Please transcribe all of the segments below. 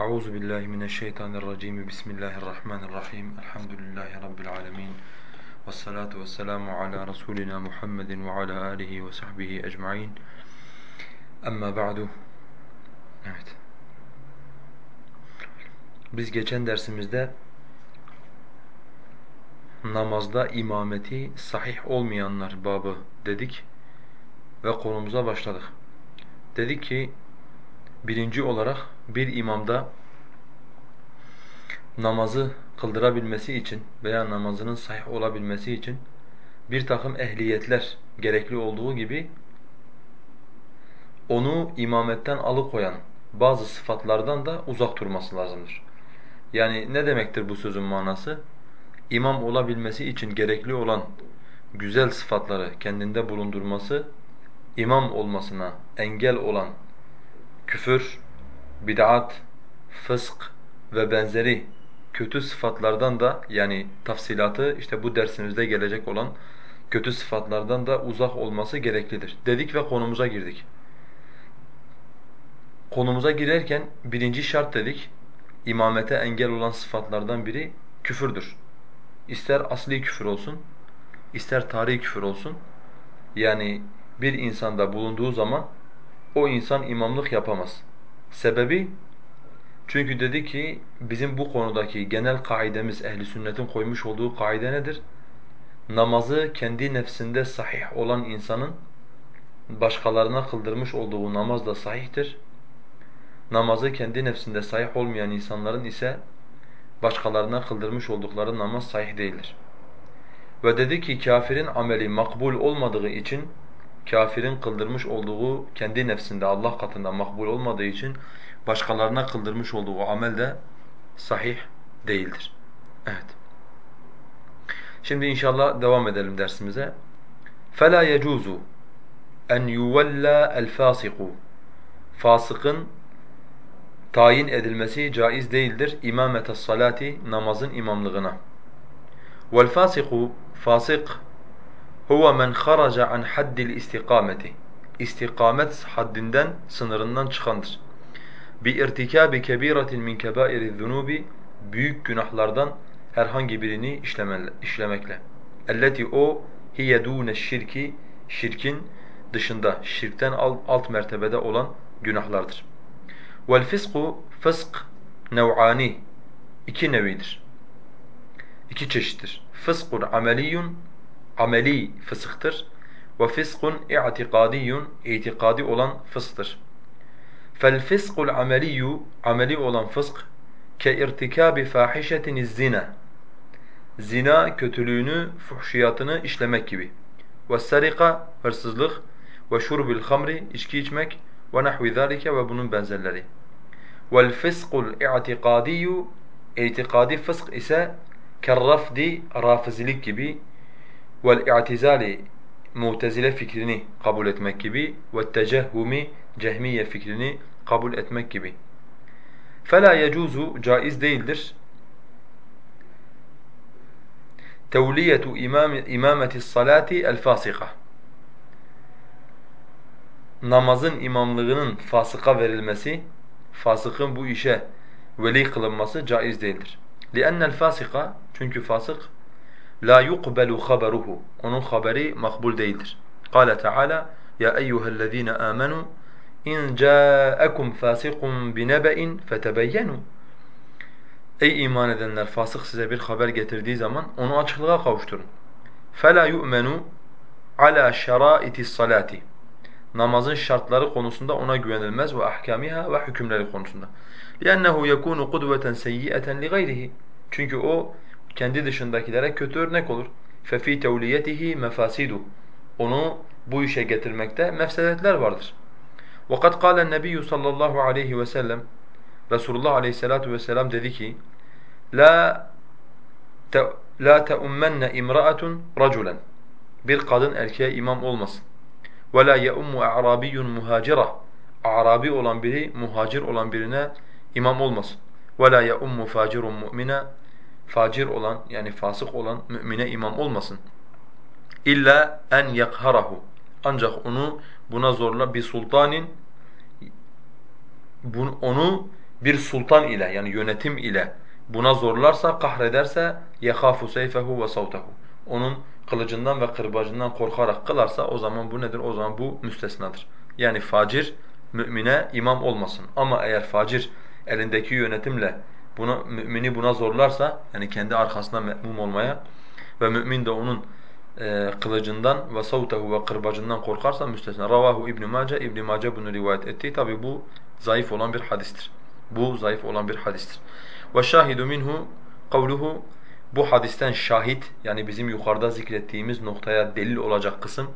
Euzu billahi mineşşeytanirracim. Bismillahirrahmanirrahim. Elhamdülillahi rabbil alamin. Ves salatu vesselamu ala rasulina Muhammedin ve ala alihi ve sahbihi ecmaîn. Amma ba'du. Evet. Biz geçen dersimizde namazda imameti sahih olmayanlar babı dedik ve konumuza başladık. Dedik ki birinci olarak bir imamda namazı kıldırabilmesi için veya namazının sahih olabilmesi için bir takım ehliyetler gerekli olduğu gibi onu imametten alıkoyan bazı sıfatlardan da uzak durması lazımdır. Yani ne demektir bu sözün manası? İmam olabilmesi için gerekli olan güzel sıfatları kendinde bulundurması, imam olmasına engel olan küfür, bid'at, fısk ve benzeri kötü sıfatlardan da yani tafsilatı işte bu dersimizde gelecek olan kötü sıfatlardan da uzak olması gereklidir. Dedik ve konumuza girdik. Konumuza girerken birinci şart dedik, imamete engel olan sıfatlardan biri küfürdür. İster asli küfür olsun, ister tarihi küfür olsun. Yani bir insanda bulunduğu zaman o insan imamlık yapamaz. Sebebi çünkü dedi ki bizim bu konudaki genel kaidemiz ehli sünnetin koymuş olduğu kaide nedir? Namazı kendi nefsinde sahih olan insanın başkalarına kıldırmış olduğu namaz da sahihtir. Namazı kendi nefsinde sahih olmayan insanların ise başkalarına kıldırmış oldukları namaz sahih değildir. Ve dedi ki kafirin ameli makbul olmadığı için kafirin kıldırmış olduğu kendi nefsinde Allah katında makbul olmadığı için başkalarına kıldırmış olduğu amel de sahih değildir. Evet. Şimdi inşallah devam edelim dersimize. فَلَا يَجُوزُ اَنْ يُوَلَّى الْفَاسِقُ Fasıkın tayin edilmesi caiz değildir imamete salati namazın imamlığına. Vel fasiku fasık huve men kharaca an haddil istikameti. İstikamet haddinden, sınırından çıkandır. Bi irtikabi kebiratin min kebairiz zunubi büyük günahlardan herhangi birini işlemekle. Elleti o hiye dune şirki şirkin dışında, şirkten alt mertebede olan günahlardır. Vel fisku fısk nev'ani iki nevidir. İki çeşittir. Fıskun ameliyun ameli fısıktır. Ve fiskun i'tikadiyun itikadi olan fısktır. Fel fiskul ameliyyu ameli olan fısk ke irtikabi fahişetin zina zina kötülüğünü, fuhşiyatını işlemek gibi. Ve sarika hırsızlık ve şurbil hamri içki içmek ve nahvi zalike ve bunun benzerleri. Vel fiskul i'tikadiyyu itikadi fısk ise kerrafdi rafizilik gibi vel i'tizali mutezile fikrini kabul etmek gibi ve tecehhumi cehmiye fikrini kabul etmek gibi. Fela yecuzu caiz değildir. Tevliyetu imam imameti salati el fasika. Namazın imamlığının fasıka verilmesi, fasıkın bu işe veli kılınması caiz değildir. لِأَنَّ الْفَاسِقَ Çünkü fasık la yuqbalu haberuhu. Onun haberi makbul değildir. Kâle Teala ya eyyuhellezîne âmenû in câekum fâsikun binebe'in fetebeyyenu. Ey iman edenler fasık size bir haber getirdiği zaman onu açıklığa kavuşturun. فَلَا يُؤْمَنُ عَلَى شَرَائِتِ الصَّلَاةِ Namazın şartları konusunda ona güvenilmez ve ahkamiha ve hükümleri konusunda. لِأَنَّهُ يَكُونُ قُدْوَةً سَيِّئَةً لِغَيْرِهِ Çünkü o kendi dışındakilere kötü örnek olur. فَفِي تَوْلِيَتِهِ مَفَاسِدُ Onu bu işe getirmekte mefsedetler vardır. وَقَدْ قَالَ النَّبِيُّ sallallahu aleyhi ve sellem Resulullah aleyhissalatu vesselam dedi ki La te, la teummenne imra'atun raculen Bir kadın erkeğe imam olmasın. Ve la yeummu a'rabiyyun muhacira A'rabi olan biri muhacir olan birine imam olmasın. Ve la yeummu facirun mu'mina facir olan yani fasık olan mümine imam olmasın. İlla en yakharahu. Ancak onu buna zorla bir sultanın sultanin onu bir sultan ile yani yönetim ile buna zorlarsa kahrederse yakafu seyfehu ve savtahu. Onun kılıcından ve kırbacından korkarak kılarsa o zaman bu nedir? O zaman bu müstesnadır. Yani facir mümine imam olmasın. Ama eğer facir elindeki yönetimle buna, mümini buna zorlarsa yani kendi arkasına me'mum olmaya ve mümin de onun e, kılıcından ve savtehu ve kırbacından korkarsa müstesna. Ravahu İbn Mace İbn Mace bunu rivayet etti. Tabi bu zayıf olan bir hadistir. Bu zayıf olan bir hadistir. Ve şahidu minhu kavluhu bu hadisten şahit yani bizim yukarıda zikrettiğimiz noktaya delil olacak kısım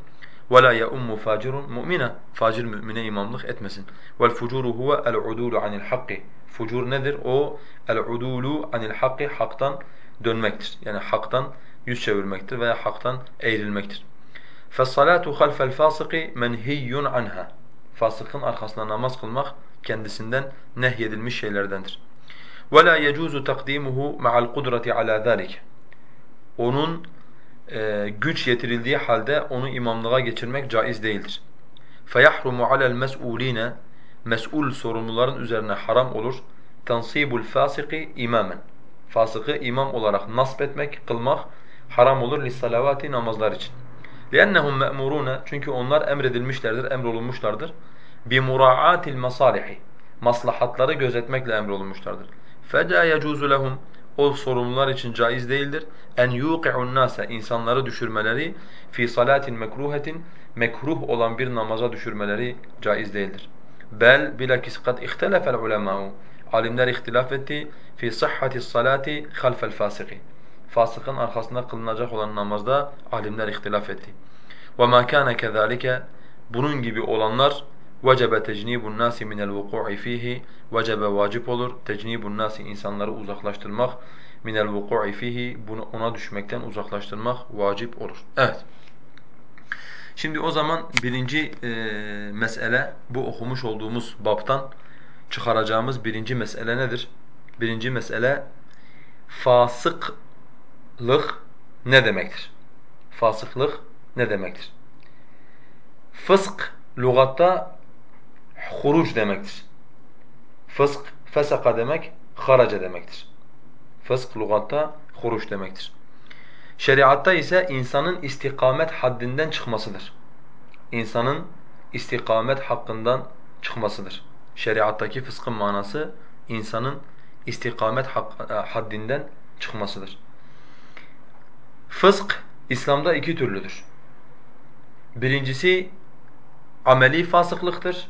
وَلَا يَؤُمُّ فَاجِرٌ مُؤْمِنًا Facir mümine imamlık etmesin. وَالْفُجُورُ هُوَ الْعُدُولُ عَنِ الْحَقِّ Fucur nedir? O el-udulu anil hakki haktan dönmektir. Yani haktan yüz çevirmektir veya haktan eğrilmektir. فَالصَّلَاةُ خَلْفَ الْفَاسِقِ مَنْهِيٌّ عَنْهَا Fasıkın arkasında namaz kılmak kendisinden nehyedilmiş şeylerdendir. وَلَا يَجُوزُ تَقْدِيمُهُ مَعَ الْقُدْرَةِ عَلَى ذَلِكَ Onun e, güç yetirildiği halde onu imamlığa geçirmek caiz değildir. فَيَحْرُمُ عَلَى الْمَسْئُولِينَ Mes'ul sorumluların üzerine haram olur. تَنْصِيبُ الْفَاسِقِ imamen. Fasıkı imam olarak nasp etmek, kılmak haram olur lissalavati namazlar için. لِأَنَّهُمْ مَأْمُورُونَ Çünkü onlar emredilmişlerdir, emrolunmuşlardır. بِمُرَاعَاتِ الْمَصَالِحِ Maslahatları gözetmekle emrolunmuşlardır. فَلَا يَجُوزُ لَهُمْ o sorumlular için caiz değildir. En yuqi'un nase insanları düşürmeleri fi salatin mekruhetin mekruh olan bir namaza düşürmeleri caiz değildir. Bel bilakis kad ihtelefel ulemâ'u Alimler ihtilaf etti fi sihhati salati halfel fasiki. Fasıkın arkasında kılınacak olan namazda alimler ihtilaf etti. Ve ma kana kezalike bunun gibi olanlar vecebe tecnibun nasi minel vuku'i fihi vecebe vacip olur tecnibun nasi insanları uzaklaştırmak minel vuku'i fihi bunu ona düşmekten uzaklaştırmak vacip olur. Evet. Şimdi o zaman birinci e, mesele bu okumuş olduğumuz babtan çıkaracağımız birinci mesele nedir? Birinci mesele fasıklık ne demektir? Fasıklık ne demektir? Fısk lügatta huruc demektir. Fısk, fesaka demek, haraca demektir. Fısk lügatta huruc demektir. Şeriatta ise insanın istikamet haddinden çıkmasıdır. İnsanın istikamet hakkından çıkmasıdır. Şeriattaki fıskın manası insanın istikamet haddinden çıkmasıdır. Fısk İslam'da iki türlüdür. Birincisi ameli fasıklıktır.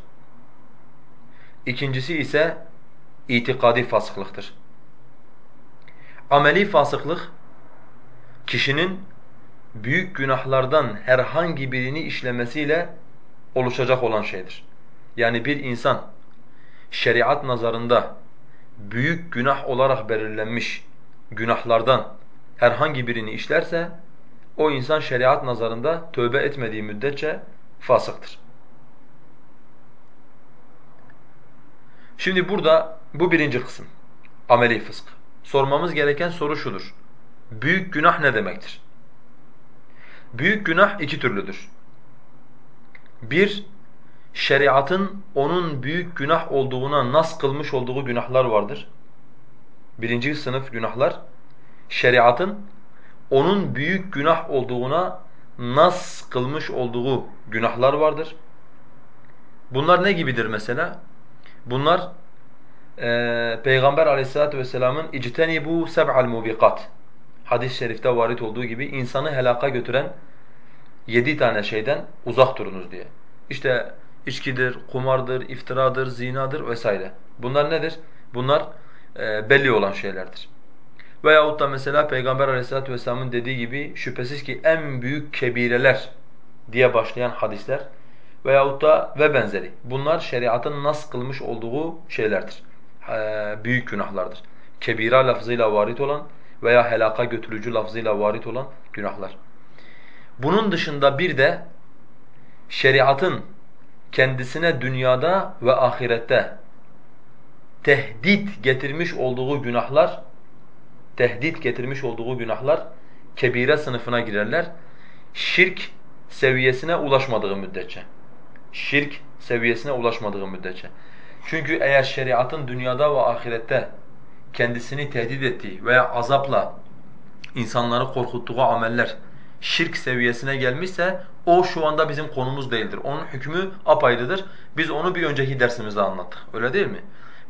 İkincisi ise itikadi fasıklıktır. Ameli fasıklık kişinin büyük günahlardan herhangi birini işlemesiyle oluşacak olan şeydir. Yani bir insan şeriat nazarında büyük günah olarak belirlenmiş günahlardan herhangi birini işlerse o insan şeriat nazarında tövbe etmediği müddetçe fasıktır. Şimdi burada bu birinci kısım. Ameli fısk. Sormamız gereken soru şudur. Büyük günah ne demektir? Büyük günah iki türlüdür. Bir, şeriatın onun büyük günah olduğuna nas kılmış olduğu günahlar vardır. Birinci sınıf günahlar, şeriatın onun büyük günah olduğuna nas kılmış olduğu günahlar vardır. Bunlar ne gibidir mesela? Bunlar e, Peygamber aleyhissalatu vesselamın bu seb'al mubiqat hadis-i şerifte varit olduğu gibi insanı helaka götüren yedi tane şeyden uzak durunuz diye. İşte içkidir, kumardır, iftiradır, zinadır vesaire. Bunlar nedir? Bunlar e, belli olan şeylerdir. Veyahut da mesela Peygamber aleyhissalatu vesselamın dediği gibi şüphesiz ki en büyük kebireler diye başlayan hadisler veyahut da ve benzeri. Bunlar şeriatın nas kılmış olduğu şeylerdir. Ee, büyük günahlardır. Kebira lafzıyla varit olan veya helaka götürücü lafzıyla varit olan günahlar. Bunun dışında bir de şeriatın kendisine dünyada ve ahirette tehdit getirmiş olduğu günahlar tehdit getirmiş olduğu günahlar kebire sınıfına girerler. Şirk seviyesine ulaşmadığı müddetçe. Şirk seviyesine ulaşmadığı müddetçe. Çünkü eğer şeriatın dünyada ve ahirette kendisini tehdit ettiği veya azapla insanları korkuttuğu ameller şirk seviyesine gelmişse o şu anda bizim konumuz değildir. Onun hükmü apayrıdır. Biz onu bir önceki dersimizde anlattık. Öyle değil mi?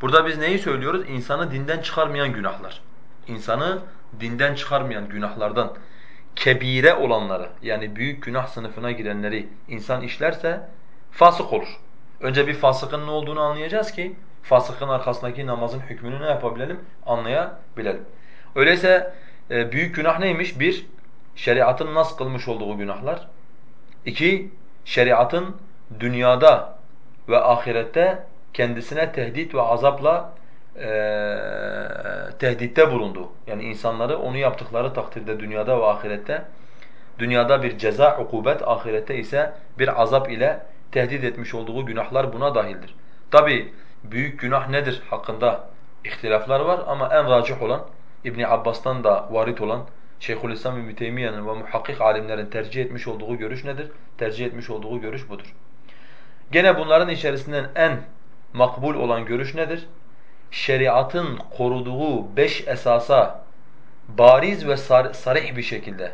Burada biz neyi söylüyoruz? İnsanı dinden çıkarmayan günahlar. İnsanı dinden çıkarmayan günahlardan kebire olanları yani büyük günah sınıfına girenleri insan işlerse fasık olur. Önce bir fasıkın ne olduğunu anlayacağız ki fasıkın arkasındaki namazın hükmünü ne yapabilelim? Anlayabilelim. Öyleyse e, büyük günah neymiş? Bir, şeriatın nas kılmış olduğu günahlar. İki, şeriatın dünyada ve ahirette kendisine tehdit ve azapla e, tehditte bulunduğu. Yani insanları onu yaptıkları takdirde dünyada ve ahirette dünyada bir ceza, ukubet, ahirette ise bir azap ile tehdit etmiş olduğu günahlar buna dahildir. Tabi büyük günah nedir hakkında ihtilaflar var ama en racih olan İbn Abbas'tan da varit olan Şeyhülislam İbn Teymiyye'nin ve muhakkik alimlerin tercih etmiş olduğu görüş nedir? Tercih etmiş olduğu görüş budur. Gene bunların içerisinden en makbul olan görüş nedir? Şeriatın koruduğu beş esasa bariz ve sarih bir şekilde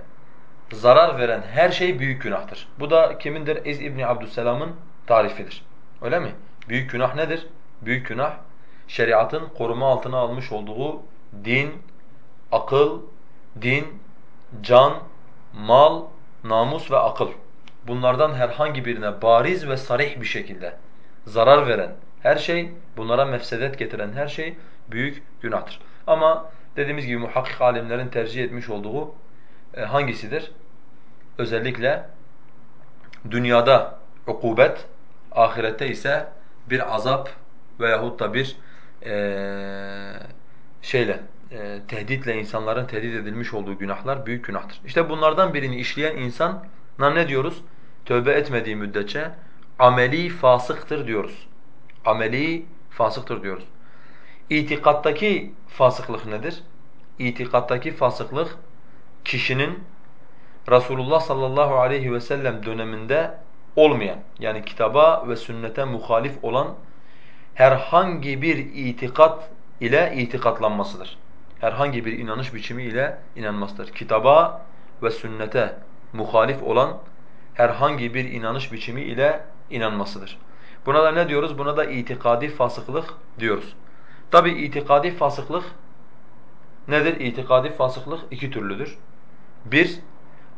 zarar veren her şey büyük günahtır. Bu da kimindir? İz İbni Abdüsselam'ın tarifidir. Öyle mi? Büyük günah nedir? Büyük günah, şeriatın koruma altına almış olduğu din, akıl, din, can, mal, namus ve akıl. Bunlardan herhangi birine bariz ve sarih bir şekilde zarar veren her şey, bunlara mefsedet getiren her şey büyük günahtır. Ama dediğimiz gibi muhakkik alimlerin tercih etmiş olduğu hangisidir? Özellikle dünyada ukubet, ahirette ise bir azap veyahut da bir e, şeyle e, tehditle insanların tehdit edilmiş olduğu günahlar büyük günahtır. İşte bunlardan birini işleyen insana ne diyoruz? Tövbe etmediği müddetçe ameli fasıktır diyoruz. Ameli fasıktır diyoruz. İtikattaki fasıklık nedir? İtikattaki fasıklık kişinin Resulullah sallallahu aleyhi ve sellem döneminde olmayan yani kitaba ve sünnete muhalif olan herhangi bir itikat ile itikatlanmasıdır. Herhangi bir inanış biçimi ile inanmasıdır. Kitaba ve sünnete muhalif olan herhangi bir inanış biçimi ile inanmasıdır. Buna da ne diyoruz? Buna da itikadi fasıklık diyoruz. Tabi itikadi fasıklık nedir? İtikadi fasıklık iki türlüdür. Bir,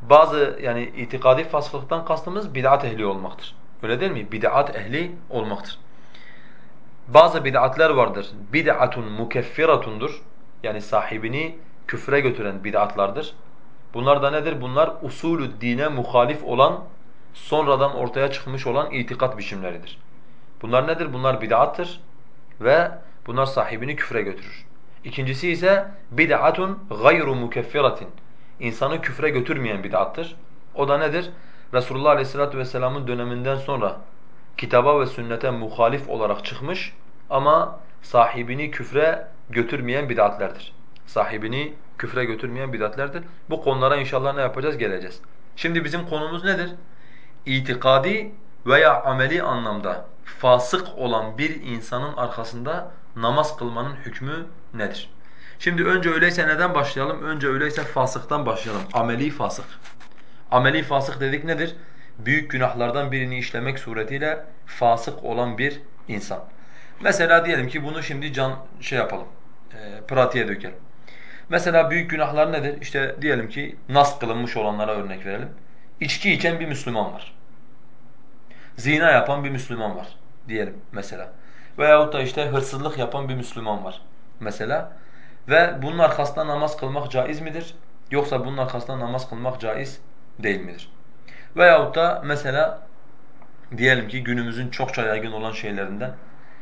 bazı yani itikadi fasıklıktan kastımız bid'at ehli olmaktır. Öyle değil mi? Bid'at ehli olmaktır. Bazı bid'atler vardır. Bid'atun mukeffiratundur. Yani sahibini küfre götüren bid'atlardır. Bunlar da nedir? Bunlar usulü dine muhalif olan, sonradan ortaya çıkmış olan itikat biçimleridir. Bunlar nedir? Bunlar bid'attır ve bunlar sahibini küfre götürür. İkincisi ise bid'atun gayru mukeffiratin. İnsanı küfre götürmeyen bid'attır. O da nedir? Resulullah Aleyhisselatü Vesselam'ın döneminden sonra kitaba ve sünnete muhalif olarak çıkmış ama sahibini küfre götürmeyen bid'atlerdir. Sahibini küfre götürmeyen bid'atlerdir. Bu konulara inşallah ne yapacağız? Geleceğiz. Şimdi bizim konumuz nedir? İtikadi veya ameli anlamda fasık olan bir insanın arkasında namaz kılmanın hükmü nedir? Şimdi önce öyleyse neden başlayalım? Önce öyleyse fasıktan başlayalım. Ameli fasık. Ameli fasık dedik nedir? Büyük günahlardan birini işlemek suretiyle fasık olan bir insan. Mesela diyelim ki bunu şimdi can şey yapalım, e, pratiğe dökelim. Mesela büyük günahlar nedir? İşte diyelim ki nas kılınmış olanlara örnek verelim. İçki içen bir Müslüman var. Zina yapan bir Müslüman var diyelim mesela. Veyahut da işte hırsızlık yapan bir Müslüman var mesela. Ve bunun arkasında namaz kılmak caiz midir? Yoksa bunun arkasında namaz kılmak caiz değil midir? Veyahut da mesela diyelim ki günümüzün çokça yaygın olan şeylerinden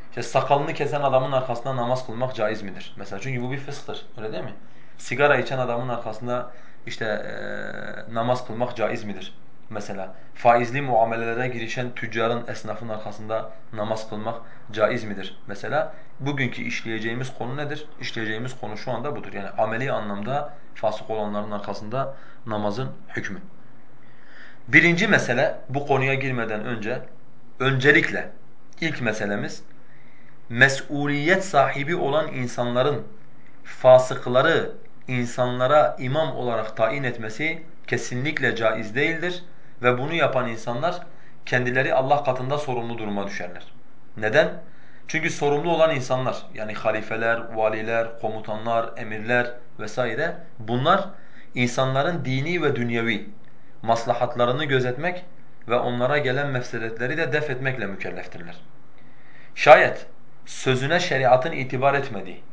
işte sakalını kesen adamın arkasında namaz kılmak caiz midir? Mesela çünkü bu bir fısktır. Öyle değil mi? Sigara içen adamın arkasında işte e, namaz kılmak caiz midir? Mesela faizli muamelelere girişen tüccarın, esnafın arkasında namaz kılmak caiz midir? Mesela bugünkü işleyeceğimiz konu nedir? İşleyeceğimiz konu şu anda budur. Yani ameli anlamda fasık olanların arkasında namazın hükmü. Birinci mesele bu konuya girmeden önce öncelikle ilk meselemiz mesuliyet sahibi olan insanların fasıkları insanlara imam olarak tayin etmesi kesinlikle caiz değildir ve bunu yapan insanlar kendileri Allah katında sorumlu duruma düşerler. Neden? Çünkü sorumlu olan insanlar yani halifeler, valiler, komutanlar, emirler vesaire bunlar insanların dini ve dünyevi maslahatlarını gözetmek ve onlara gelen mefsedetleri de def etmekle mükelleftirler. Şayet sözüne şeriatın itibar etmediği,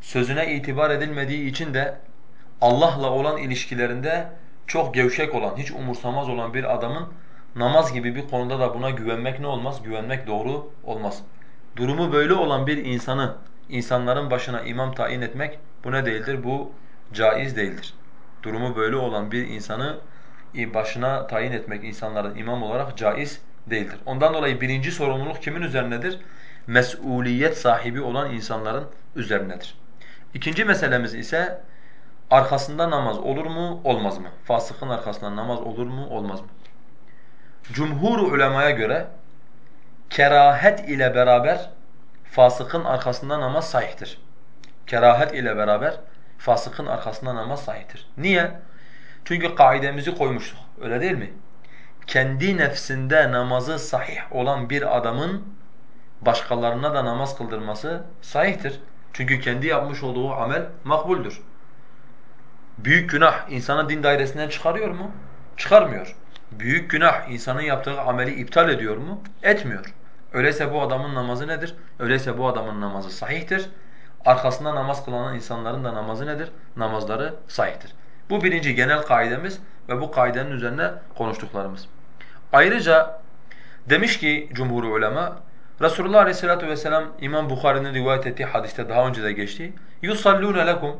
sözüne itibar edilmediği için de Allah'la olan ilişkilerinde çok gevşek olan, hiç umursamaz olan bir adamın namaz gibi bir konuda da buna güvenmek ne olmaz? Güvenmek doğru olmaz. Durumu böyle olan bir insanı insanların başına imam tayin etmek bu ne değildir? Bu caiz değildir. Durumu böyle olan bir insanı başına tayin etmek insanların imam olarak caiz değildir. Ondan dolayı birinci sorumluluk kimin üzerinedir? Mesuliyet sahibi olan insanların üzerinedir. İkinci meselemiz ise arkasında namaz olur mu, olmaz mı? Fasıkın arkasında namaz olur mu, olmaz mı? Cumhur ulemaya göre kerahet ile beraber fasıkın arkasında namaz sahihtir. Kerahet ile beraber fasıkın arkasında namaz sahihtir. Niye? Çünkü kaidemizi koymuştuk. Öyle değil mi? Kendi nefsinde namazı sahih olan bir adamın başkalarına da namaz kıldırması sahihtir. Çünkü kendi yapmış olduğu amel makbuldür. Büyük günah insanı din dairesinden çıkarıyor mu? Çıkarmıyor. Büyük günah insanın yaptığı ameli iptal ediyor mu? Etmiyor. Öyleyse bu adamın namazı nedir? Öyleyse bu adamın namazı sahihtir. Arkasında namaz kılanan insanların da namazı nedir? Namazları sahihtir. Bu birinci genel kaidemiz ve bu kaidenin üzerine konuştuklarımız. Ayrıca demiş ki cumhur ulema Resulullah Aleyhissalatu vesselam İmam Bukhari'nin rivayet ettiği hadiste daha önce de geçti. Yusalluna lekum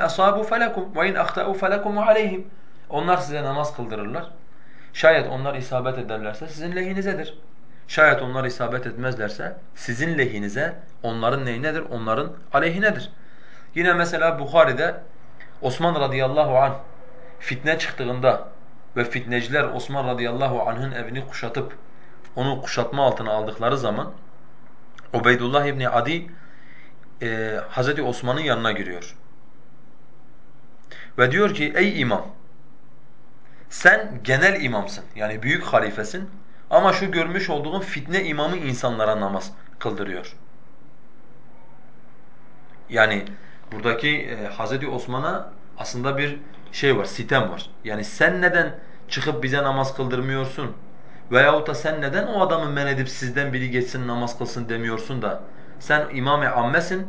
asabu felekum ve in ahtau felekum aleyhim. Onlar size namaz kıldırırlar. Şayet onlar isabet ederlerse sizin lehinizedir. Şayet onlar isabet etmezlerse sizin lehinize onların neyinedir? Onların aleyhinedir. Yine mesela Bukhari'de Osman radıyallahu anh fitne çıktığında ve fitneciler Osman radıyallahu anh'ın evini kuşatıp onu kuşatma altına aldıkları zaman Ubeydullah İbni Adi e, Hazreti Osman'ın yanına giriyor. Ve diyor ki ey imam sen genel imamsın yani büyük halifesin ama şu görmüş olduğun fitne imamı insanlara namaz kıldırıyor. Yani buradaki e, Hazreti Osman'a aslında bir şey var, sitem var. Yani sen neden çıkıp bize namaz kıldırmıyorsun? Veyahut da sen neden o adamı men edip sizden biri geçsin namaz kılsın demiyorsun da sen imam-ı ammesin,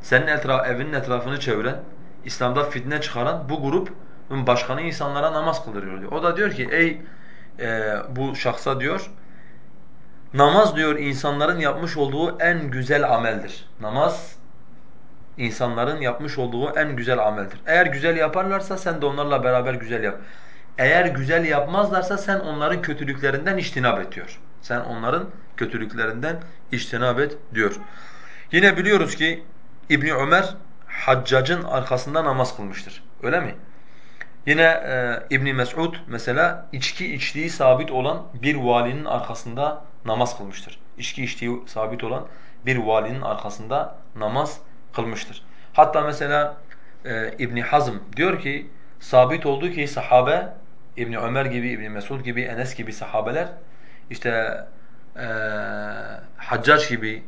senin etraf, evinin etrafını çeviren, İslam'da fitne çıkaran bu grubun başkanı insanlara namaz kıldırıyor diyor. O da diyor ki ey e, bu şahsa diyor namaz diyor insanların yapmış olduğu en güzel ameldir. Namaz insanların yapmış olduğu en güzel ameldir. Eğer güzel yaparlarsa sen de onlarla beraber güzel yap. Eğer güzel yapmazlarsa sen onların kötülüklerinden iştinab et diyor. Sen onların kötülüklerinden iştinab et diyor. Yine biliyoruz ki İbni Ömer Haccac'ın arkasında namaz kılmıştır. Öyle mi? Yine e, İbn Mes'ud mesela içki içtiği sabit olan bir valinin arkasında namaz kılmıştır. İçki içtiği sabit olan bir valinin arkasında namaz kılmıştır. Hatta mesela e, İbn Hazm diyor ki sabit oldu ki sahabe İbn Ömer gibi, İbn Mesud gibi, Enes gibi sahabeler işte e, Haccac gibi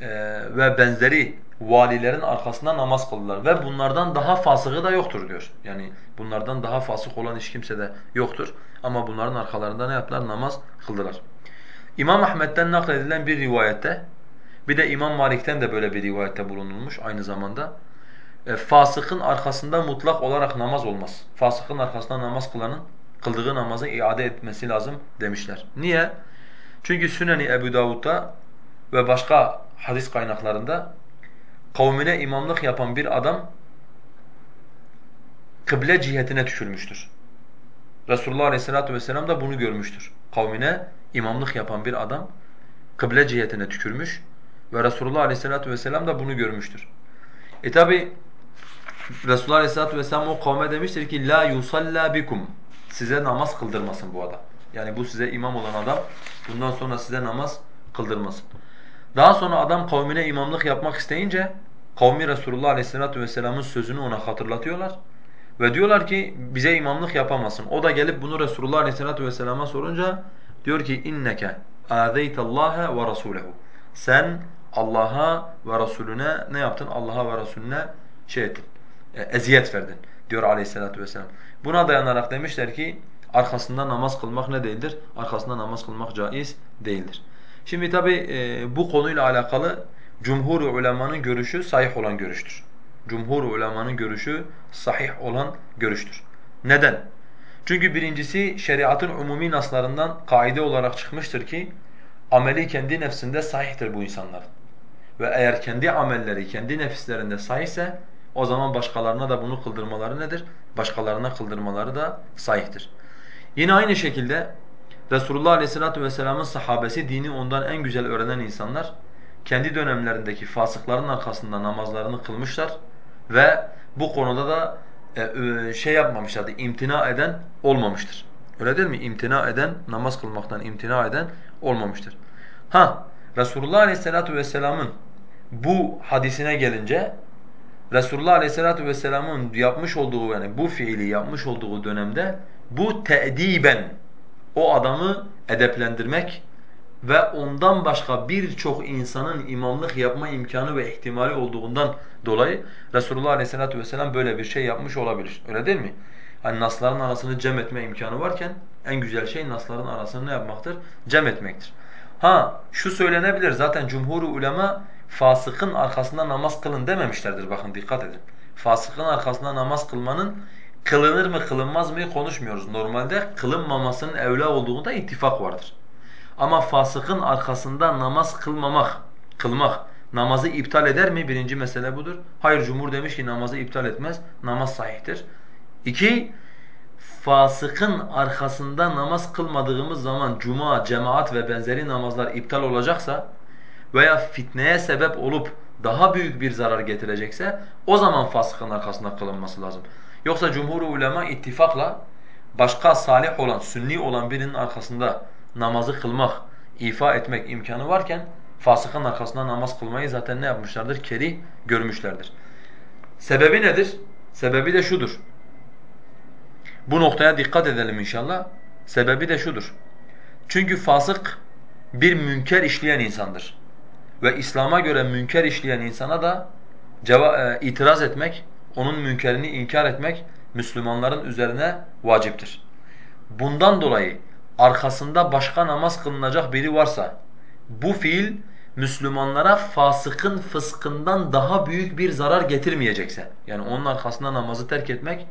e, ve benzeri valilerin arkasında namaz kıldılar ve bunlardan daha fasıkı da yoktur diyor. Yani bunlardan daha fasık olan hiç kimse de yoktur ama bunların arkalarında ne yaptılar? Namaz kıldılar. İmam Ahmet'ten nakledilen bir rivayette bir de İmam Malik'ten de böyle bir rivayette bulunulmuş aynı zamanda. E, fasıkın arkasında mutlak olarak namaz olmaz. Fasıkın arkasında namaz kılanın kıldığı namazı iade etmesi lazım demişler. Niye? Çünkü Süneni Ebu Davud'da ve başka hadis kaynaklarında kavmine imamlık yapan bir adam kıble cihetine tükürmüştür. Resulullah Aleyhisselatü Vesselam da bunu görmüştür. Kavmine imamlık yapan bir adam kıble cihetine tükürmüş ve Resulullah Aleyhisselatü Vesselam da bunu görmüştür. E tabi Resulullah Aleyhisselatü Vesselam o kavme demiştir ki la yusalla bikum. Size namaz kıldırmasın bu adam. Yani bu size imam olan adam bundan sonra size namaz kıldırmasın. Daha sonra adam kavmine imamlık yapmak isteyince kavmi Resulullah Aleyhisselatü Vesselam'ın sözünü ona hatırlatıyorlar. Ve diyorlar ki bize imamlık yapamazsın. O da gelip bunu Resulullah Aleyhisselatü Vesselam'a sorunca diyor ki inneke azeytallaha ve rasulehu. Sen Allah'a ve Resulüne ne yaptın? Allah'a ve Resulüne şey ettin, e, eziyet verdin diyor Aleyhisselatü Vesselam. Buna dayanarak demişler ki arkasında namaz kılmak ne değildir? Arkasında namaz kılmak caiz değildir. Şimdi tabi e, bu konuyla alakalı cumhur ulemanın görüşü sahih olan görüştür. Cumhur ulemanın görüşü sahih olan görüştür. Neden? Çünkü birincisi şeriatın umumi naslarından kaide olarak çıkmıştır ki ameli kendi nefsinde sahihtir bu insanların. Ve eğer kendi amelleri kendi nefislerinde sahihse o zaman başkalarına da bunu kıldırmaları nedir? Başkalarına kıldırmaları da sahihtir. Yine aynı şekilde Resulullah Aleyhisselatü Vesselam'ın sahabesi dini ondan en güzel öğrenen insanlar kendi dönemlerindeki fasıkların arkasında namazlarını kılmışlar ve bu konuda da e, şey yapmamışlardı, imtina eden olmamıştır. Öyle değil mi? İmtina eden, namaz kılmaktan imtina eden olmamıştır. Ha, Resulullah Aleyhisselatü Vesselam'ın bu hadisine gelince Resulullah Aleyhisselatü Vesselam'ın yapmış olduğu yani bu fiili yapmış olduğu dönemde bu te'diben o adamı edeplendirmek ve ondan başka birçok insanın imamlık yapma imkanı ve ihtimali olduğundan dolayı Resulullah Aleyhisselatü Vesselam böyle bir şey yapmış olabilir. Öyle değil mi? Hani nasların arasını cem etme imkanı varken en güzel şey nasların arasını ne yapmaktır? Cem etmektir. Ha şu söylenebilir zaten cumhur ulema fasıkın arkasında namaz kılın dememişlerdir bakın dikkat edin. Fasıkın arkasında namaz kılmanın kılınır mı kılınmaz mı konuşmuyoruz. Normalde kılınmamasının evla olduğunda ittifak vardır. Ama fasıkın arkasında namaz kılmamak, kılmak namazı iptal eder mi? Birinci mesele budur. Hayır cumhur demiş ki namazı iptal etmez. Namaz sahihtir. İki, fasıkın arkasında namaz kılmadığımız zaman cuma, cemaat ve benzeri namazlar iptal olacaksa veya fitneye sebep olup daha büyük bir zarar getirecekse o zaman fasıkın arkasında kılınması lazım. Yoksa cumhur ulema ittifakla başka salih olan, sünni olan birinin arkasında namazı kılmak, ifa etmek imkanı varken fasıkın arkasında namaz kılmayı zaten ne yapmışlardır? Keri görmüşlerdir. Sebebi nedir? Sebebi de şudur. Bu noktaya dikkat edelim inşallah. Sebebi de şudur. Çünkü fasık bir münker işleyen insandır. Ve İslam'a göre münker işleyen insana da e, itiraz etmek, onun münkerini inkar etmek Müslümanların üzerine vaciptir. Bundan dolayı arkasında başka namaz kılınacak biri varsa bu fiil Müslümanlara fasıkın fıskından daha büyük bir zarar getirmeyecekse yani onun arkasında namazı terk etmek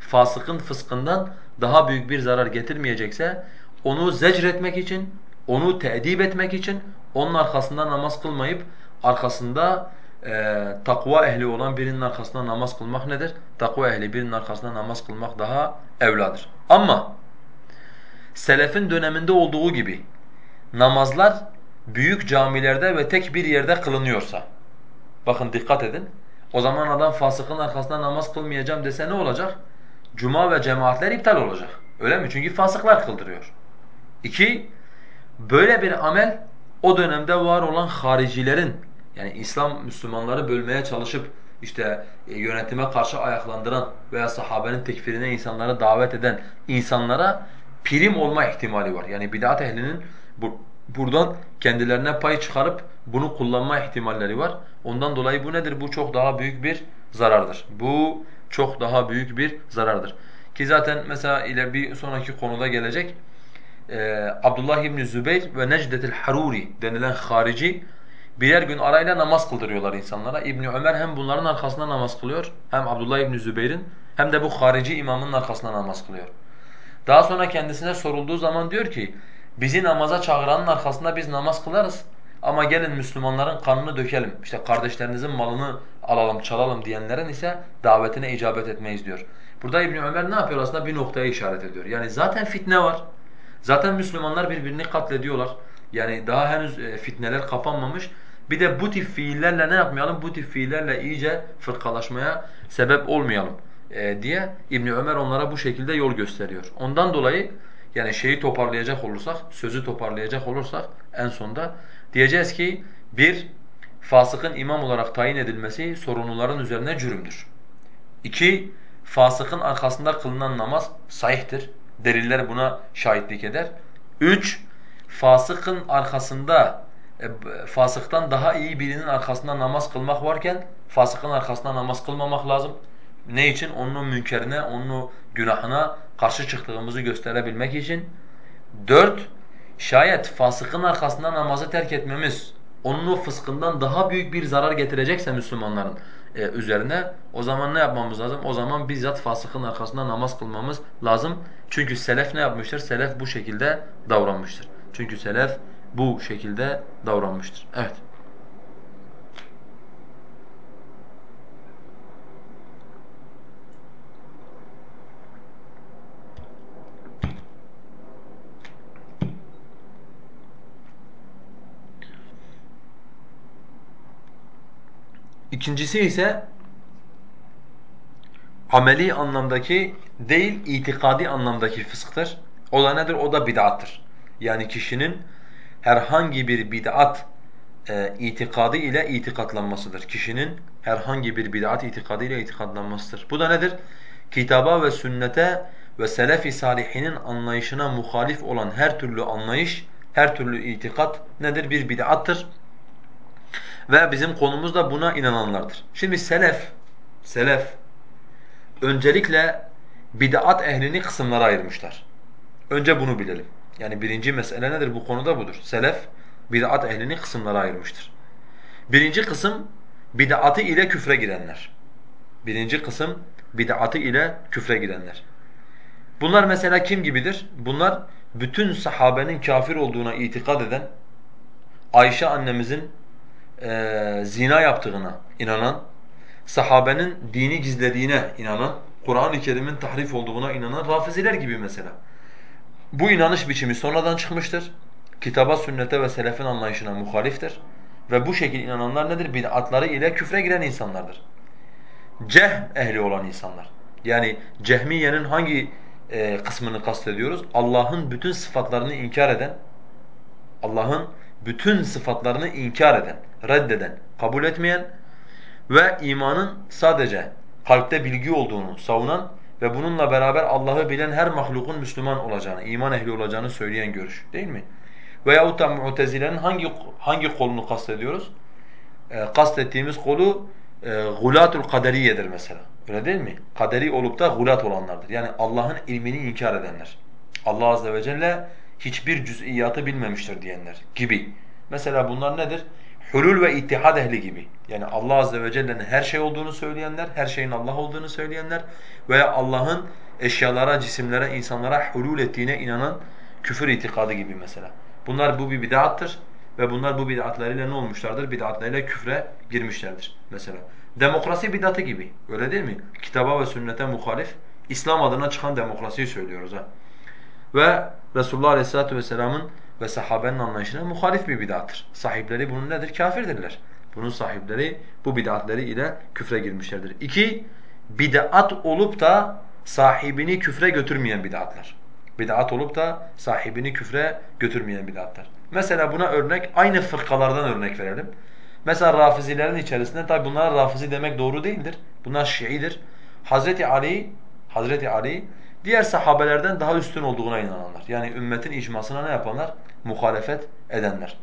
fasıkın fıskından daha büyük bir zarar getirmeyecekse onu zecretmek için, onu teedip etmek için onun arkasında namaz kılmayıp arkasında e, takva ehli olan birinin arkasında namaz kılmak nedir? Takva ehli birinin arkasında namaz kılmak daha evladır. Ama selefin döneminde olduğu gibi namazlar büyük camilerde ve tek bir yerde kılınıyorsa bakın dikkat edin o zaman adam fasıkın arkasında namaz kılmayacağım dese ne olacak? Cuma ve cemaatler iptal olacak. Öyle mi? Çünkü fasıklar kıldırıyor. İki, böyle bir amel o dönemde var olan haricilerin yani İslam Müslümanları bölmeye çalışıp işte e, yönetime karşı ayaklandıran veya sahabenin tekfirine insanları davet eden insanlara prim olma ihtimali var. Yani bid'at ehlinin bu, buradan kendilerine pay çıkarıp bunu kullanma ihtimalleri var. Ondan dolayı bu nedir? Bu çok daha büyük bir zarardır. Bu çok daha büyük bir zarardır. Ki zaten mesela ile bir sonraki konuda gelecek e, Abdullah ibn Zübeyr ve Necdetil Haruri denilen harici birer gün arayla namaz kıldırıyorlar insanlara. İbn Ömer hem bunların arkasında namaz kılıyor hem Abdullah ibn Zübeyr'in hem de bu harici imamın arkasında namaz kılıyor. Daha sonra kendisine sorulduğu zaman diyor ki bizi namaza çağıranın arkasında biz namaz kılarız ama gelin Müslümanların kanını dökelim. İşte kardeşlerinizin malını alalım, çalalım diyenlerin ise davetine icabet etmeyiz diyor. Burada İbn Ömer ne yapıyor aslında bir noktaya işaret ediyor. Yani zaten fitne var. Zaten Müslümanlar birbirini katlediyorlar. Yani daha henüz e, fitneler kapanmamış. Bir de bu tip fiillerle ne yapmayalım? Bu tip fiillerle iyice fırkalaşmaya sebep olmayalım diye İbn Ömer onlara bu şekilde yol gösteriyor. Ondan dolayı yani şeyi toparlayacak olursak, sözü toparlayacak olursak en sonda diyeceğiz ki Bir, fasıkın imam olarak tayin edilmesi sorumluların üzerine cürümdür. İki, fasıkın arkasında kılınan namaz sahihtir. Deliller buna şahitlik eder. Üç, fasıkın arkasında, e, fasıktan daha iyi birinin arkasında namaz kılmak varken fasıkın arkasında namaz kılmamak lazım. Ne için? Onun münkerine, onun günahına karşı çıktığımızı gösterebilmek için. Dört, şayet fasıkın arkasında namazı terk etmemiz onun o fıskından daha büyük bir zarar getirecekse Müslümanların e, üzerine o zaman ne yapmamız lazım? O zaman bizzat fasıkın arkasında namaz kılmamız lazım. Çünkü selef ne yapmıştır? Selef bu şekilde davranmıştır. Çünkü selef bu şekilde davranmıştır. Evet. İkincisi ise ameli anlamdaki değil itikadi anlamdaki fısktır. O da nedir? O da bid'attır. Yani kişinin herhangi bir bid'at e, itikadı ile itikatlanmasıdır. Kişinin herhangi bir bid'at itikadı ile itikatlanmasıdır. Bu da nedir? Kitaba ve sünnete ve selef-i salihinin anlayışına muhalif olan her türlü anlayış, her türlü itikat nedir? Bir bid'attır. Ve bizim konumuz da buna inananlardır. Şimdi selef, selef öncelikle bid'at ehlini kısımlara ayırmışlar. Önce bunu bilelim. Yani birinci mesele nedir bu konuda budur. Selef bid'at ehlini kısımlara ayırmıştır. Birinci kısım bid'atı ile küfre girenler. Birinci kısım bid'atı ile küfre girenler. Bunlar mesela kim gibidir? Bunlar bütün sahabenin kafir olduğuna itikad eden, Ayşe annemizin e, zina yaptığına inanan, sahabenin dini gizlediğine inanan, Kur'an-ı Kerim'in tahrif olduğuna inanan rafiziler gibi mesela. Bu inanış biçimi sonradan çıkmıştır. Kitaba, sünnete ve selefin anlayışına muhaliftir. Ve bu şekilde inananlar nedir? Bid'atları ile küfre giren insanlardır. Ceh ehli olan insanlar. Yani Cehmiye'nin hangi e, kısmını kastediyoruz? Allah'ın bütün sıfatlarını inkar eden, Allah'ın bütün sıfatlarını inkar eden, reddeden, kabul etmeyen ve imanın sadece kalpte bilgi olduğunu savunan ve bununla beraber Allah'ı bilen her mahlukun Müslüman olacağını, iman ehli olacağını söyleyen görüş değil mi? Veyahut da Mu'tezile'nin hangi hangi kolunu kastediyoruz? E, kastettiğimiz kolu e, gulatul kaderiyedir mesela. Öyle değil mi? Kaderi olup da gulat olanlardır. Yani Allah'ın ilmini inkar edenler. Allah azze ve celle hiçbir cüz'iyatı bilmemiştir diyenler gibi. Mesela bunlar nedir? Hulul ve ittihad ehli gibi. Yani Allah azze ve celle'nin her şey olduğunu söyleyenler, her şeyin Allah olduğunu söyleyenler veya Allah'ın eşyalara, cisimlere, insanlara hulul ettiğine inanan küfür itikadı gibi mesela. Bunlar bu bir bid'attır ve bunlar bu bid'atlarıyla ne olmuşlardır? Bid'atlarıyla küfre girmişlerdir mesela. Demokrasi bid'atı gibi. Öyle değil mi? Kitaba ve sünnete muhalif İslam adına çıkan demokrasiyi söylüyoruz ha. Ve Resulullah Aleyhisselatü Vesselam'ın ve sahabenin anlayışına muhalif bir bid'attır. Sahipleri bunun nedir? Kafirdirler. Bunun sahipleri bu bid'atleri ile küfre girmişlerdir. İki, bid'at olup da sahibini küfre götürmeyen bid'atlar. Bid'at olup da sahibini küfre götürmeyen bid'atlar. Mesela buna örnek, aynı fırkalardan örnek verelim. Mesela rafizilerin içerisinde, tabi bunlara rafizi demek doğru değildir. Bunlar Şii'dir. Hazreti Ali, Hazreti Ali diğer sahabelerden daha üstün olduğuna inananlar. Yani ümmetin icmasına ne yapanlar? Muhalefet edenler.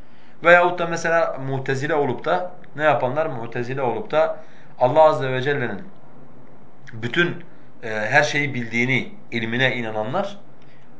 Veyahut da mesela mutezile olup da ne yapanlar? Mutezile olup da Allah azze ve celle'nin bütün e, her şeyi bildiğini, ilmine inananlar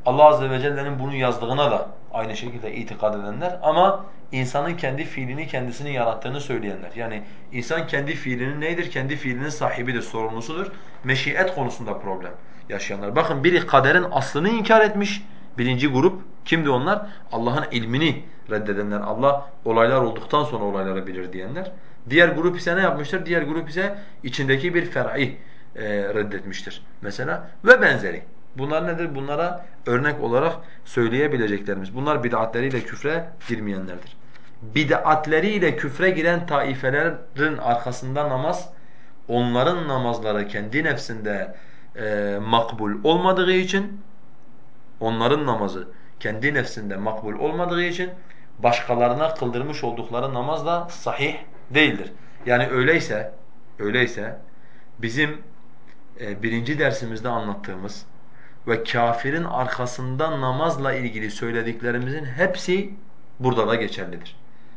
Allah azze ve celle'nin bunu yazdığına da aynı şekilde itikad edenler ama insanın kendi fiilini kendisinin yarattığını söyleyenler. Yani insan kendi fiilinin neydir? Kendi fiilinin sahibidir, sorumlusudur. Meşiyet konusunda problem yaşayanlar. Bakın biri kaderin aslını inkar etmiş. Birinci grup kimdi onlar? Allah'ın ilmini reddedenler. Allah olaylar olduktan sonra olayları bilir diyenler. Diğer grup ise ne yapmıştır? Diğer grup ise içindeki bir fer'i e, reddetmiştir mesela ve benzeri. Bunlar nedir? Bunlara örnek olarak söyleyebileceklerimiz. Bunlar bid'atleriyle küfre girmeyenlerdir. Bid'atleriyle küfre giren taifelerin arkasında namaz, onların namazları kendi nefsinde e, makbul olmadığı için onların namazı kendi nefsinde makbul olmadığı için başkalarına kıldırmış oldukları namaz da sahih değildir. Yani öyleyse, öyleyse bizim e, birinci dersimizde anlattığımız ve kafirin arkasında namazla ilgili söylediklerimizin hepsi burada da geçerlidir.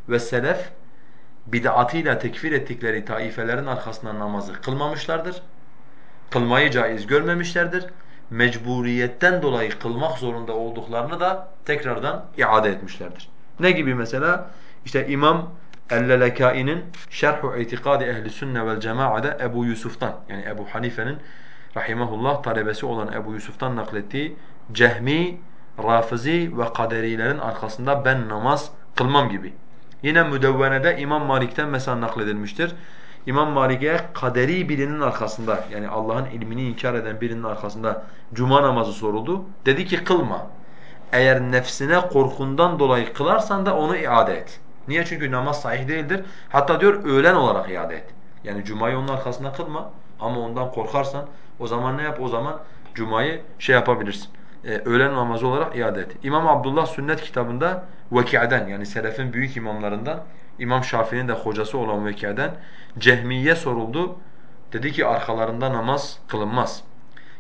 Ve selef bid'atıyla tekfir ettikleri taifelerin arkasında namazı kılmamışlardır. Kılmayı caiz görmemişlerdir. Mecburiyetten dolayı kılmak zorunda olduklarını da tekrardan iade etmişlerdir. Ne gibi mesela? İşte İmam El-Lelekai'nin Şerhu İtikadi Ehli Sünne vel Cemaa'da Ebu Yusuf'tan yani Ebu Hanife'nin rahimehullah talebesi olan Ebu Yusuf'tan naklettiği Cehmi, Rafizi ve Kaderilerin arkasında ben namaz kılmam gibi. Yine Müdevvene'de İmam Malik'ten mesela nakledilmiştir. İmam Malik'e kaderi birinin arkasında yani Allah'ın ilmini inkar eden birinin arkasında cuma namazı soruldu. Dedi ki kılma. Eğer nefsine korkundan dolayı kılarsan da onu iade et. Niye? Çünkü namaz sahih değildir. Hatta diyor öğlen olarak iade et. Yani cumayı onun arkasında kılma ama ondan korkarsan o zaman ne yap? O zaman cumayı şey yapabilirsin. Ee, öğlen namazı olarak iade et. İmam Abdullah sünnet kitabında Veki'den yani selefin büyük imamlarından İmam Şafii'nin de hocası olan Veki'den Cehmiye soruldu. Dedi ki arkalarında namaz kılınmaz.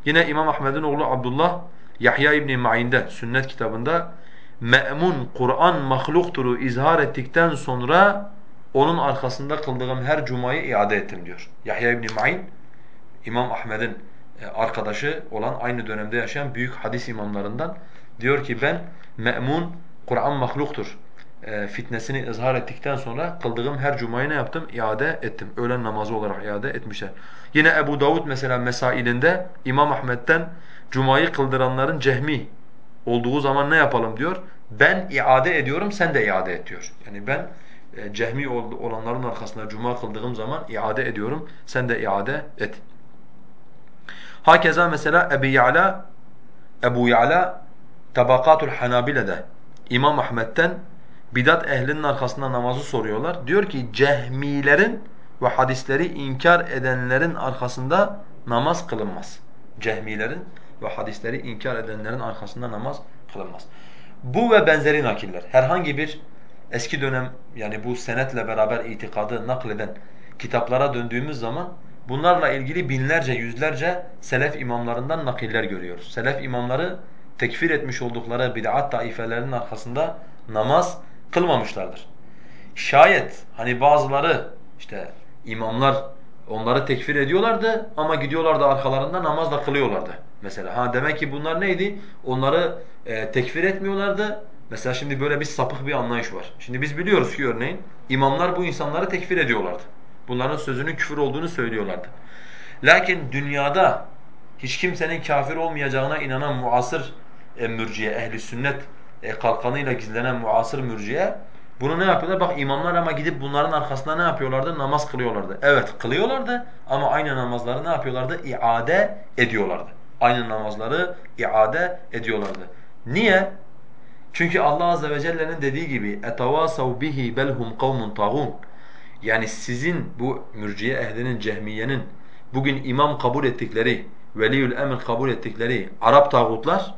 Yine İmam Ahmed'in oğlu Abdullah Yahya İbn Ma'in'de sünnet kitabında me'mun Kur'an mahluktur'u izhar ettikten sonra onun arkasında kıldığım her cumayı iade ettim diyor. Yahya İbn Ma'in İmam Ahmed'in e, arkadaşı olan aynı dönemde yaşayan büyük hadis imamlarından diyor ki ben me'mun Kur'an mahluktur fitnesini izhar ettikten sonra kıldığım her cumayı ne yaptım? İade ettim. Öğlen namazı olarak iade etmişler. Yine Ebu Davud mesela mesailinde İmam Ahmet'ten cumayı kıldıranların cehmi olduğu zaman ne yapalım diyor? Ben iade ediyorum, sen de iade et diyor. Yani ben e, cehmi olanların arkasında cuma kıldığım zaman iade ediyorum, sen de iade et. Hakeza mesela Ebu Ya'la Ebu Ya'la Tabakatul Hanabile'de İmam Ahmet'ten bidat ehlinin arkasında namazı soruyorlar. Diyor ki cehmilerin ve hadisleri inkar edenlerin arkasında namaz kılınmaz. Cehmilerin ve hadisleri inkar edenlerin arkasında namaz kılınmaz. Bu ve benzeri nakiller herhangi bir eski dönem yani bu senetle beraber itikadı nakleden kitaplara döndüğümüz zaman bunlarla ilgili binlerce, yüzlerce selef imamlarından nakiller görüyoruz. Selef imamları tekfir etmiş oldukları bid'at taifelerinin arkasında namaz kılmamışlardır. Şayet hani bazıları işte imamlar onları tekfir ediyorlardı ama gidiyorlardı arkalarında namaz da kılıyorlardı. Mesela ha demek ki bunlar neydi? Onları e, tekfir etmiyorlardı. Mesela şimdi böyle bir sapık bir anlayış var. Şimdi biz biliyoruz ki örneğin imamlar bu insanları tekfir ediyorlardı. Bunların sözünün küfür olduğunu söylüyorlardı. Lakin dünyada hiç kimsenin kafir olmayacağına inanan muasır e, mürciye, ehli sünnet e, kalkanıyla gizlenen muasır mürciye bunu ne yapıyorlar? Bak imamlar ama gidip bunların arkasında ne yapıyorlardı? Namaz kılıyorlardı. Evet kılıyorlardı ama aynı namazları ne yapıyorlardı? İade ediyorlardı. Aynı namazları iade ediyorlardı. Niye? Çünkü Allah azze ve celle'nin dediği gibi etavasav bihi belhum kavmun tagun. Yani sizin bu mürciye ehlinin, cehmiyenin bugün imam kabul ettikleri, veliyül emir kabul ettikleri Arap tağutlar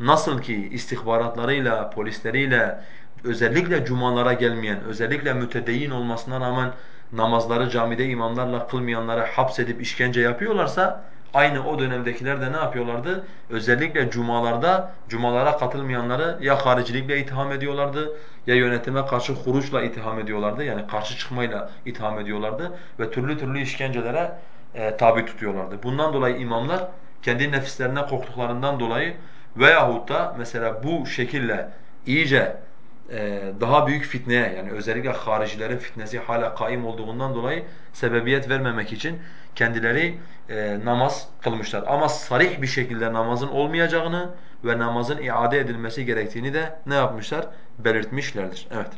nasıl ki istihbaratlarıyla, polisleriyle, özellikle cumalara gelmeyen, özellikle mütedeyyin olmasına rağmen namazları camide imamlarla kılmayanları hapsedip işkence yapıyorlarsa aynı o dönemdekiler de ne yapıyorlardı? Özellikle cumalarda cumalara katılmayanları ya haricilikle itham ediyorlardı ya yönetime karşı huruçla itham ediyorlardı. Yani karşı çıkmayla itham ediyorlardı ve türlü türlü işkencelere e, tabi tutuyorlardı. Bundan dolayı imamlar kendi nefislerine korktuklarından dolayı veyahut da mesela bu şekilde iyice e, daha büyük fitneye yani özellikle haricilerin fitnesi hala kaim olduğundan dolayı sebebiyet vermemek için kendileri e, namaz kılmışlar. Ama sarih bir şekilde namazın olmayacağını ve namazın iade edilmesi gerektiğini de ne yapmışlar? Belirtmişlerdir. Evet.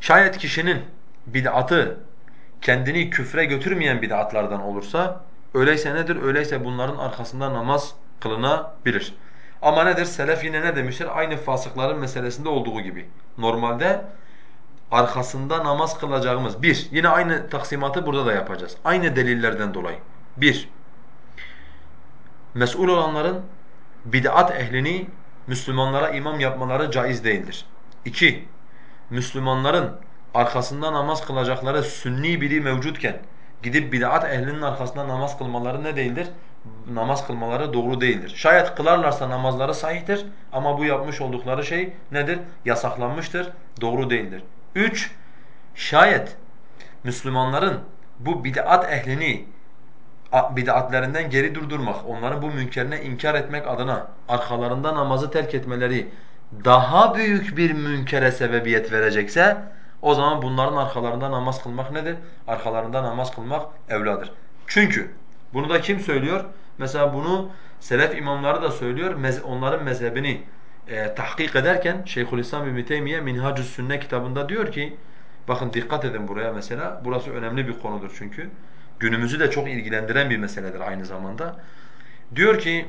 Şayet kişinin bid'atı kendini küfre götürmeyen bid'atlardan olursa öyleyse nedir? Öyleyse bunların arkasında namaz kılınabilir. Ama nedir? Selef yine ne demişler? Aynı fasıkların meselesinde olduğu gibi. Normalde arkasında namaz kılacağımız bir, yine aynı taksimatı burada da yapacağız. Aynı delillerden dolayı. Bir, mesul olanların bid'at ehlini Müslümanlara imam yapmaları caiz değildir. İki, Müslümanların arkasında namaz kılacakları sünni biri mevcutken gidip bid'at ehlinin arkasında namaz kılmaları ne değildir? Namaz kılmaları doğru değildir. Şayet kılarlarsa namazları sahihtir ama bu yapmış oldukları şey nedir? Yasaklanmıştır, doğru değildir. Üç, şayet Müslümanların bu bid'at ehlini bid'atlerinden geri durdurmak, onların bu münkerine inkar etmek adına arkalarında namazı terk etmeleri daha büyük bir münkere sebebiyet verecekse o zaman bunların arkalarında namaz kılmak nedir? Arkalarında namaz kılmak evladır. Çünkü bunu da kim söylüyor? Mesela bunu selef imamları da söylüyor. Onların mezhebini e, tahkik ederken Şeyhülislam İbn Teymiye Minhacus Sünne kitabında diyor ki bakın dikkat edin buraya mesela. Burası önemli bir konudur çünkü. Günümüzü de çok ilgilendiren bir meseledir aynı zamanda. Diyor ki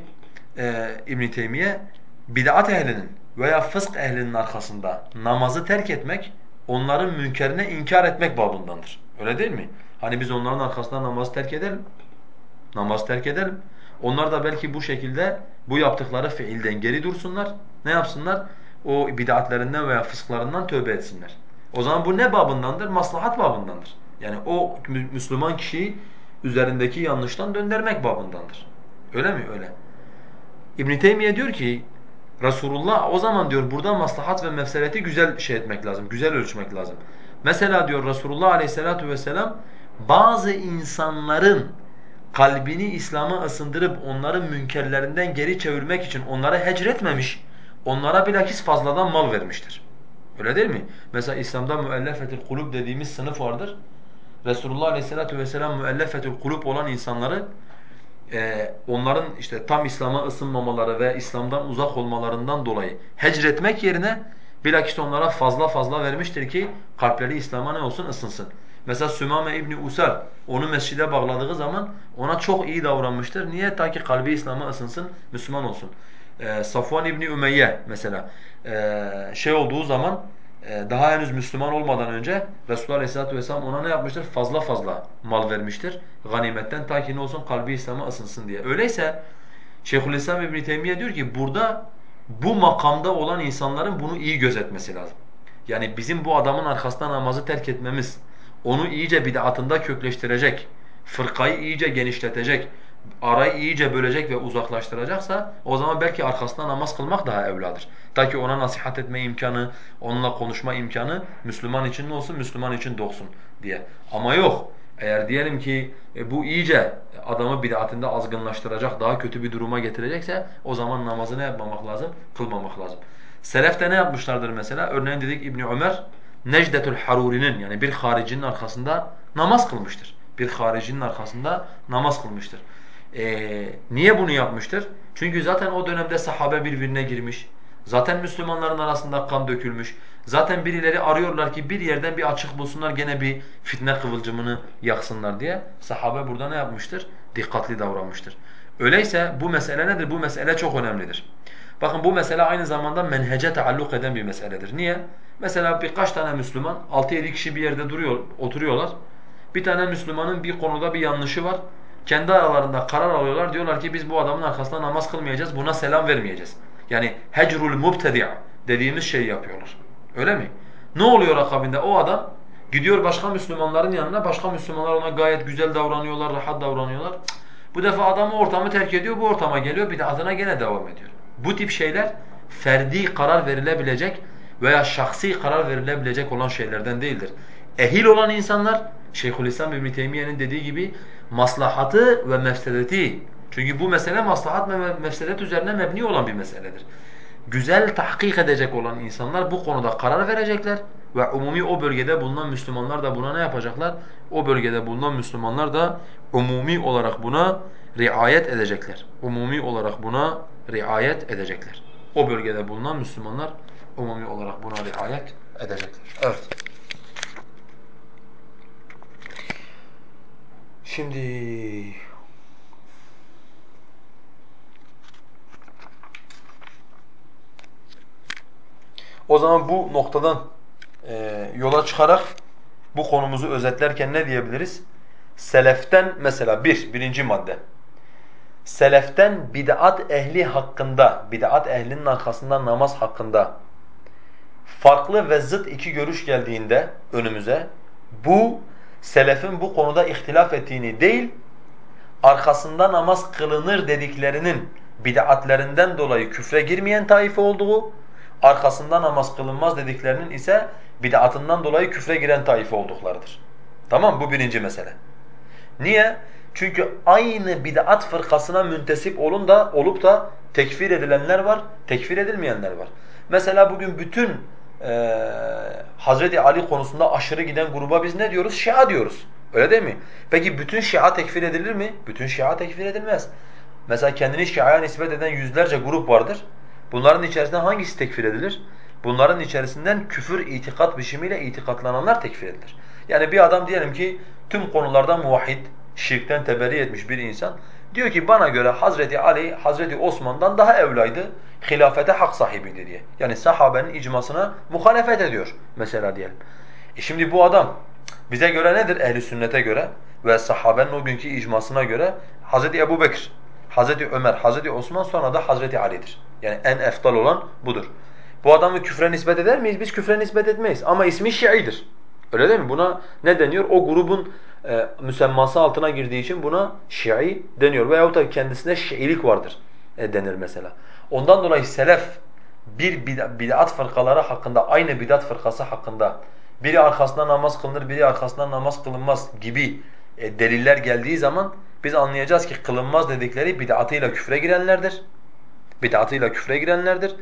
e, İbn Teymiye bid'at ehlinin veya fısk ehlinin arkasında namazı terk etmek onların münkerine inkar etmek babındandır. Öyle değil mi? Hani biz onların arkasında namazı terk edelim. Namaz terk edelim. Onlar da belki bu şekilde bu yaptıkları fiilden geri dursunlar. Ne yapsınlar? O bid'atlerinden veya fısklarından tövbe etsinler. O zaman bu ne babındandır? Maslahat babındandır. Yani o Müslüman kişiyi üzerindeki yanlıştan döndürmek babındandır. Öyle mi? Öyle. İbn Teymiye diyor ki Resulullah o zaman diyor burada maslahat ve mefsereti güzel şey etmek lazım, güzel ölçmek lazım. Mesela diyor Resulullah Aleyhisselatü vesselam bazı insanların kalbini İslam'a ısındırıp onların münkerlerinden geri çevirmek için onlara hecretmemiş, onlara bilakis fazladan mal vermiştir. Öyle değil mi? Mesela İslam'da müellefetül kulub dediğimiz sınıf vardır. Resulullah Aleyhisselatü vesselam müellefetül kulub olan insanları e, onların işte tam İslam'a ısınmamaları ve İslam'dan uzak olmalarından dolayı hecretmek yerine bilakis onlara fazla fazla vermiştir ki kalpleri İslam'a ne olsun ısınsın. Mesela Sümame İbni Usar onu mescide bağladığı zaman ona çok iyi davranmıştır. Niye? Ta ki kalbi İslam'a ısınsın, Müslüman olsun. Ee, Safvan İbni Ümeyye mesela e, şey olduğu zaman daha henüz Müslüman olmadan önce Resulullah Aleyhisselatü Vesselam ona ne yapmıştır? Fazla fazla mal vermiştir. Ganimetten ta ki ne olsun kalbi İslam'a ısınsın diye. Öyleyse Şeyhülislam İbn Teymiye diyor ki burada bu makamda olan insanların bunu iyi gözetmesi lazım. Yani bizim bu adamın arkasında namazı terk etmemiz, onu iyice bid'atında kökleştirecek, fırkayı iyice genişletecek, arayı iyice bölecek ve uzaklaştıracaksa o zaman belki arkasında namaz kılmak daha evladır. Ta ki ona nasihat etme imkanı, onunla konuşma imkanı Müslüman için ne olsun, Müslüman için doğsun diye. Ama yok. Eğer diyelim ki e, bu iyice adamı bid'atinde azgınlaştıracak, daha kötü bir duruma getirecekse o zaman namazı ne yapmamak lazım? Kılmamak lazım. Selef de ne yapmışlardır mesela? Örneğin dedik İbni Ömer, Necdetül Haruri'nin yani bir haricinin arkasında namaz kılmıştır. Bir haricinin arkasında namaz kılmıştır. Ee, niye bunu yapmıştır? Çünkü zaten o dönemde sahabe birbirine girmiş. Zaten Müslümanların arasında kan dökülmüş. Zaten birileri arıyorlar ki bir yerden bir açık bulsunlar gene bir fitne kıvılcımını yaksınlar diye. Sahabe burada ne yapmıştır? Dikkatli davranmıştır. Öyleyse bu mesele nedir? Bu mesele çok önemlidir. Bakın bu mesele aynı zamanda menhece taalluk eden bir meseledir. Niye? Mesela birkaç tane Müslüman, 6-7 kişi bir yerde duruyor, oturuyorlar. Bir tane Müslümanın bir konuda bir yanlışı var. Kendi aralarında karar alıyorlar. Diyorlar ki biz bu adamın arkasında namaz kılmayacağız, buna selam vermeyeceğiz. Yani hecrul mubtedi' dediğimiz şeyi yapıyorlar. Öyle mi? Ne oluyor akabinde? O adam gidiyor başka Müslümanların yanına, başka Müslümanlar ona gayet güzel davranıyorlar, rahat davranıyorlar. Bu defa adamı ortamı terk ediyor, bu ortama geliyor, bir de adına gene devam ediyor. Bu tip şeyler ferdi karar verilebilecek veya şahsi karar verilebilecek olan şeylerden değildir. Ehil olan insanlar Şeyhülislam İbn Teymiyye'nin dediği gibi maslahatı ve mefsedeti çünkü bu mesele maslahat ve mefsedet üzerine mebni olan bir meseledir. Güzel tahkik edecek olan insanlar bu konuda karar verecekler ve umumi o bölgede bulunan Müslümanlar da buna ne yapacaklar? O bölgede bulunan Müslümanlar da umumi olarak buna riayet edecekler. Umumi olarak buna riayet edecekler. O bölgede bulunan Müslümanlar umumi olarak buna riayet edecekler. Evet. Şimdi o zaman bu noktadan e, yola çıkarak bu konumuzu özetlerken ne diyebiliriz? Seleften mesela bir, birinci madde. seleften bid'at ehli hakkında, bid'at ehlinin arkasından namaz hakkında farklı ve zıt iki görüş geldiğinde önümüze bu selefin bu konuda ihtilaf ettiğini değil, arkasında namaz kılınır dediklerinin bid'atlerinden dolayı küfre girmeyen taife olduğu, arkasında namaz kılınmaz dediklerinin ise bid'atından dolayı küfre giren taife olduklarıdır. Tamam Bu birinci mesele. Niye? Çünkü aynı bid'at fırkasına müntesip olun da olup da tekfir edilenler var, tekfir edilmeyenler var. Mesela bugün bütün e, Hazreti Ali konusunda aşırı giden gruba biz ne diyoruz? Şia diyoruz. Öyle değil mi? Peki bütün Şia tekfir edilir mi? Bütün Şia tekfir edilmez. Mesela kendini Şia'ya nispet eden yüzlerce grup vardır. Bunların içerisinden hangisi tekfir edilir? Bunların içerisinden küfür itikat biçimiyle itikatlananlar tekfir edilir. Yani bir adam diyelim ki tüm konularda muvahhid, şirkten teberri etmiş bir insan. Diyor ki bana göre Hazreti Ali, Hazreti Osman'dan daha evlaydı, hilafete hak sahibiydi diye. Yani sahabenin icmasına muhalefet ediyor mesela diyelim. E şimdi bu adam bize göre nedir ehli sünnete göre ve sahabenin o günkü icmasına göre Hazreti Ebu Bekir, Hazreti Ömer, Hazreti Osman sonra da Hazreti Ali'dir. Yani en eftal olan budur. Bu adamı küfre nispet eder miyiz? Biz küfre nispet etmeyiz ama ismi Şii'dir. Öyle değil mi? Buna ne deniyor? O grubun e, müsemması altına girdiği için buna Şii deniyor. Veyahut da kendisine Şiilik vardır e, denir mesela. Ondan dolayı selef bir bid'at fırkaları hakkında, aynı bid'at fırkası hakkında biri arkasından namaz kılınır, biri arkasından namaz kılınmaz gibi e, deliller geldiği zaman biz anlayacağız ki kılınmaz dedikleri bid'atıyla küfre girenlerdir. Bid'atıyla küfre girenlerdir.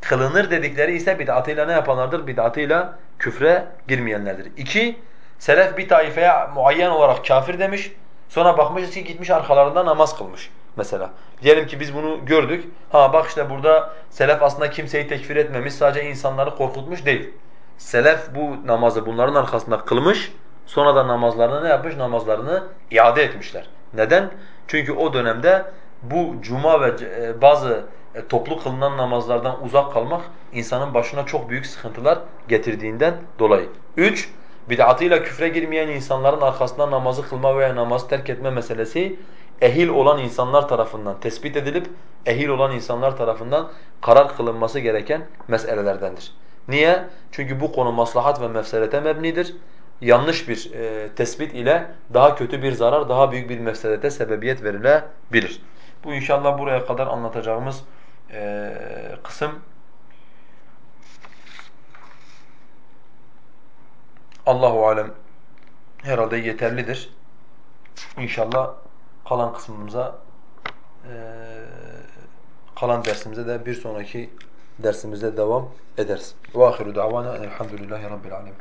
Kılınır dedikleri ise bid'atıyla ne yapanlardır? Bid'atıyla küfre girmeyenlerdir. İki, selef bir taifeye muayyen olarak kafir demiş. Sonra bakmışız ki gitmiş arkalarında namaz kılmış mesela. Diyelim ki biz bunu gördük. Ha bak işte burada selef aslında kimseyi tekfir etmemiş, sadece insanları korkutmuş değil. Selef bu namazı bunların arkasında kılmış, sonra da namazlarını ne yapmış? Namazlarını iade etmişler. Neden? Çünkü o dönemde bu cuma ve e, bazı e, toplu kılınan namazlardan uzak kalmak insanın başına çok büyük sıkıntılar getirdiğinden dolayı. Üç, bid'atıyla küfre girmeyen insanların arkasından namazı kılma veya namazı terk etme meselesi ehil olan insanlar tarafından tespit edilip ehil olan insanlar tarafından karar kılınması gereken meselelerdendir. Niye? Çünkü bu konu maslahat ve mefsedete mebnidir. Yanlış bir e, tespit ile daha kötü bir zarar, daha büyük bir mefsedete sebebiyet verilebilir. Bu inşallah buraya kadar anlatacağımız e, kısım Allahu alem herhalde yeterlidir. İnşallah kalan kısmımıza e, kalan dersimize de bir sonraki dersimizde devam ederiz. Ve ahiru davana elhamdülillahi rabbil alemin.